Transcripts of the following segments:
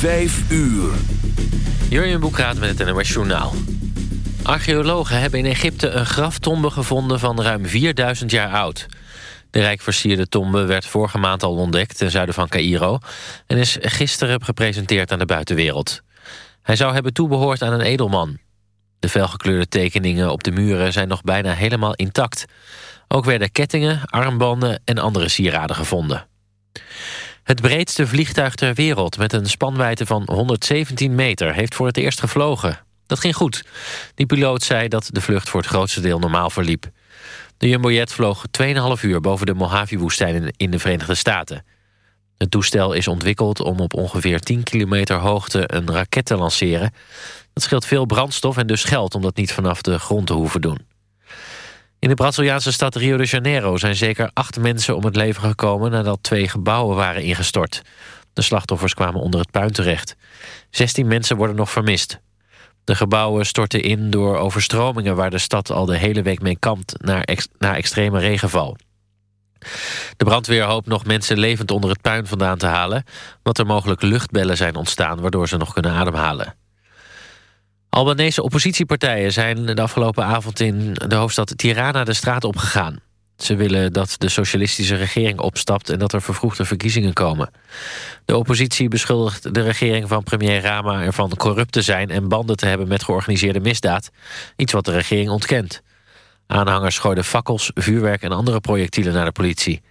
Vijf uur. Jurjen Boekraat met het NOS Journaal. Archeologen hebben in Egypte een graftombe gevonden van ruim 4000 jaar oud. De rijkversierde tombe werd vorige maand al ontdekt ten zuiden van Cairo... en is gisteren gepresenteerd aan de buitenwereld. Hij zou hebben toebehoord aan een edelman. De felgekleurde tekeningen op de muren zijn nog bijna helemaal intact. Ook werden kettingen, armbanden en andere sieraden gevonden. Het breedste vliegtuig ter wereld met een spanwijdte van 117 meter... heeft voor het eerst gevlogen. Dat ging goed. Die piloot zei dat de vlucht voor het grootste deel normaal verliep. De Jumbojet vloog 2,5 uur boven de Mojave-woestijn in de Verenigde Staten. Het toestel is ontwikkeld om op ongeveer 10 kilometer hoogte een raket te lanceren. Dat scheelt veel brandstof en dus geld om dat niet vanaf de grond te hoeven doen. In de Braziliaanse stad Rio de Janeiro zijn zeker acht mensen om het leven gekomen nadat twee gebouwen waren ingestort. De slachtoffers kwamen onder het puin terecht. 16 mensen worden nog vermist. De gebouwen stortten in door overstromingen waar de stad al de hele week mee kampt na, ex na extreme regenval. De brandweer hoopt nog mensen levend onder het puin vandaan te halen... wat er mogelijk luchtbellen zijn ontstaan waardoor ze nog kunnen ademhalen. Albanese oppositiepartijen zijn de afgelopen avond in de hoofdstad Tirana de straat opgegaan. Ze willen dat de socialistische regering opstapt en dat er vervroegde verkiezingen komen. De oppositie beschuldigt de regering van premier Rama ervan corrupt te zijn en banden te hebben met georganiseerde misdaad. Iets wat de regering ontkent. Aanhangers gooiden fakkels, vuurwerk en andere projectielen naar de politie.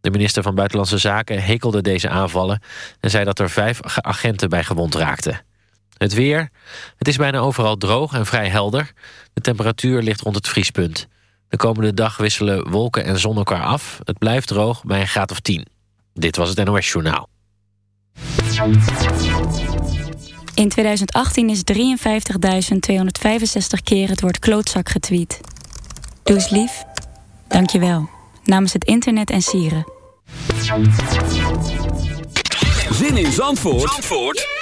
De minister van Buitenlandse Zaken hekelde deze aanvallen en zei dat er vijf agenten bij gewond raakten. Het weer. Het is bijna overal droog en vrij helder. De temperatuur ligt rond het vriespunt. De komende dag wisselen wolken en zon elkaar af. Het blijft droog bij een graad of 10. Dit was het NOS Journaal. In 2018 is 53.265 keer het woord klootzak getweet. Doe eens lief. Dank je wel. Namens het internet en sieren. Zin in Zandvoort, Zandvoort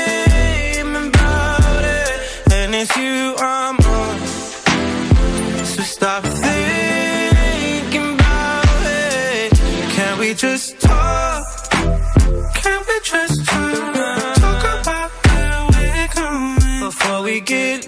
it's you I'm on. So stop thinking about it. Can we just talk? Can we just talk? Talk about where we're going before we get.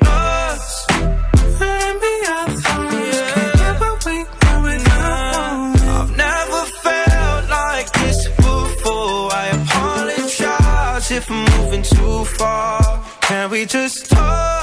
I've never felt like this before. I apologize if I'm moving too far. Can we just talk?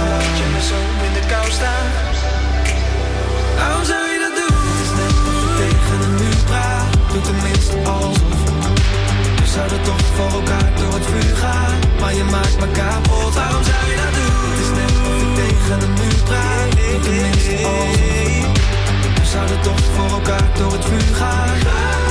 Je me zo in de kou staan. Waarom zou je dat doen? Het is net of tegen een muur praat. Doe tenminste alsof. We zouden toch voor elkaar door het vuur gaan. Maar je maakt me kapot. Waarom zou je dat doen? Het is net of tegen een muur praat. Doe tenminste alsof. We zouden toch voor elkaar door het vuur gaan.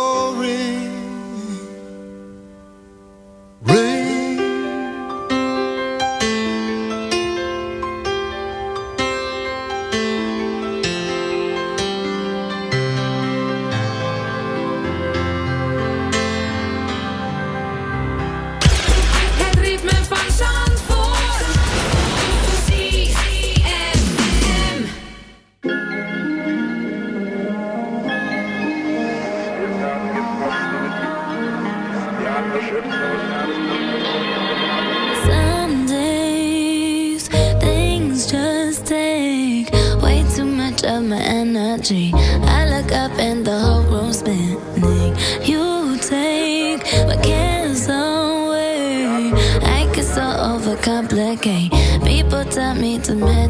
I look up and the whole room's spinning. You take my cares away. I get so overcomplicate. People tell me to make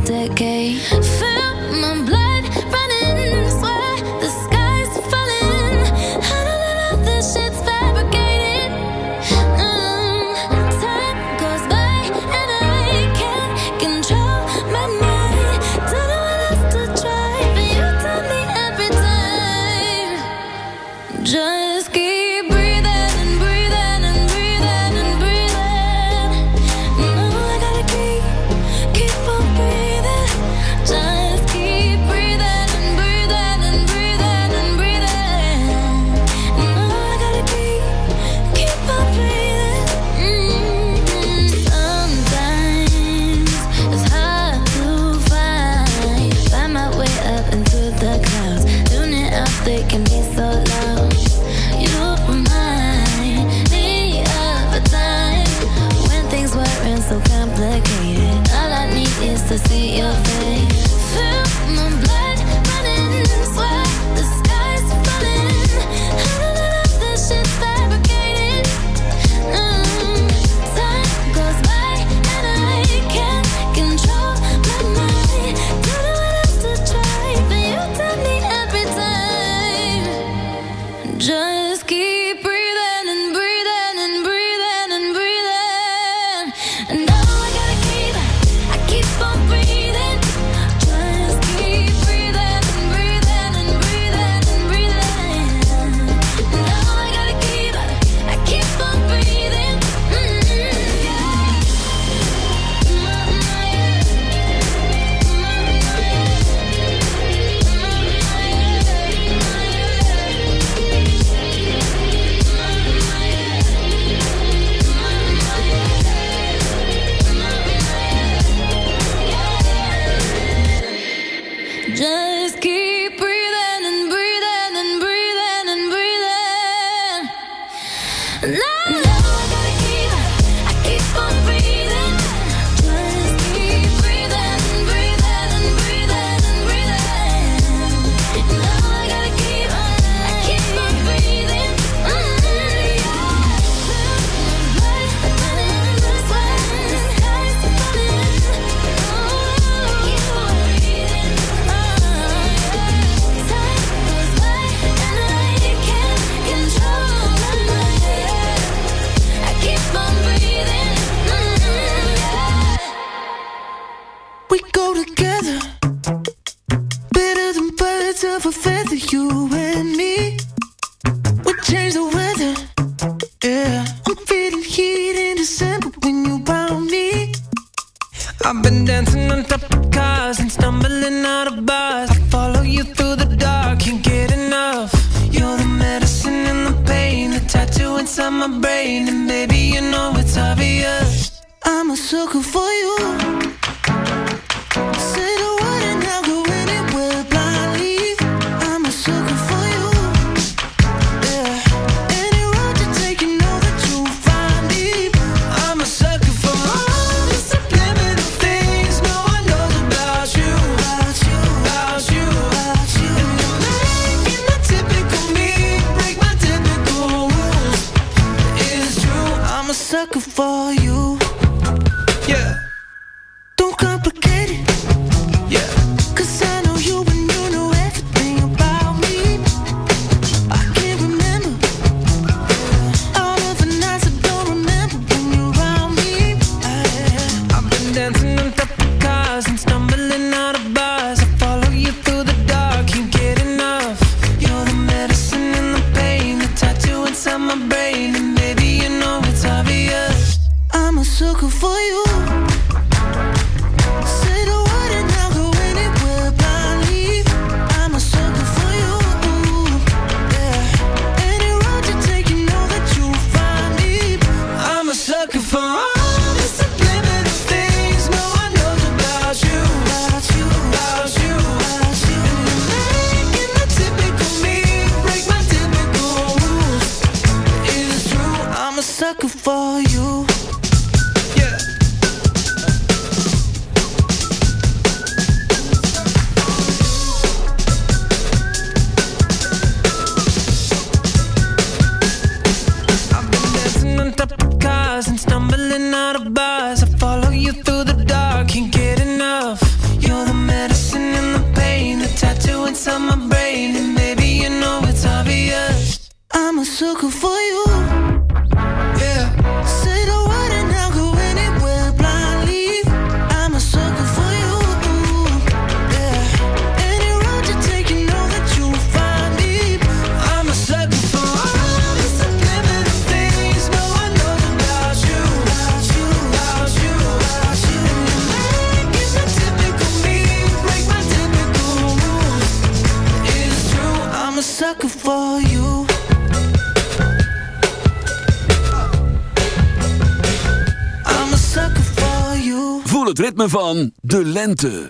van de lente.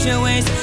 change your ways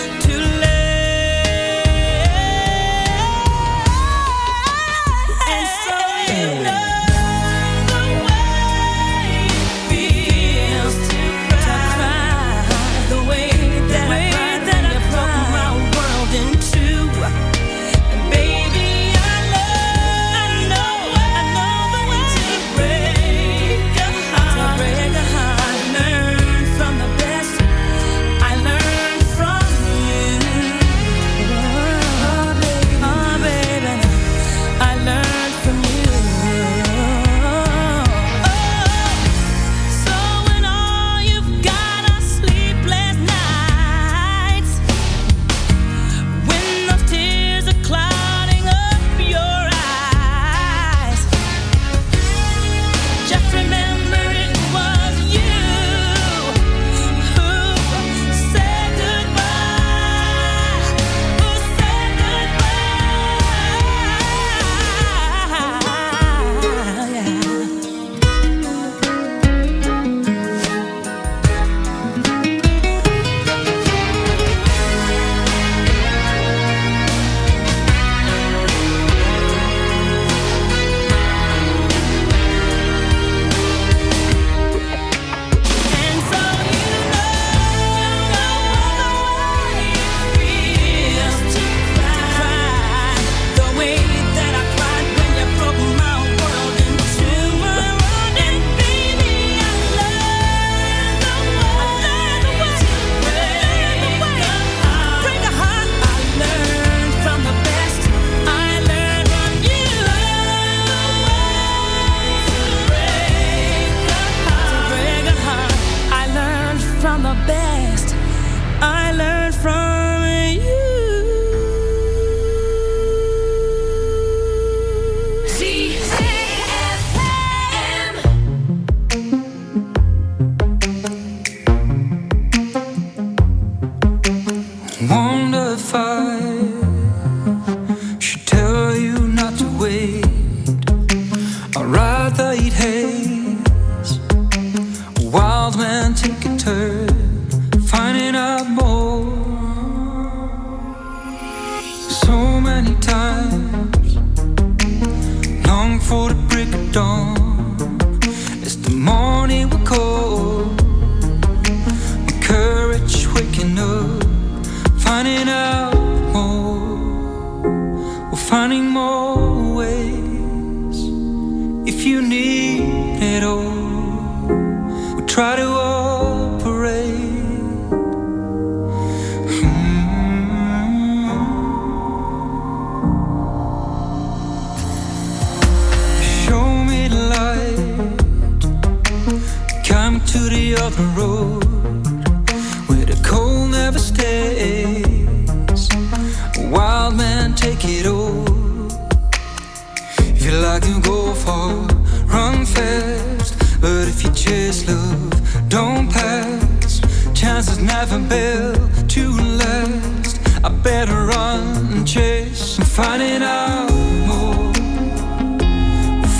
to last. I better run and chase and finding out more,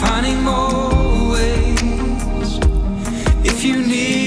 finding more ways. If you need.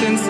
since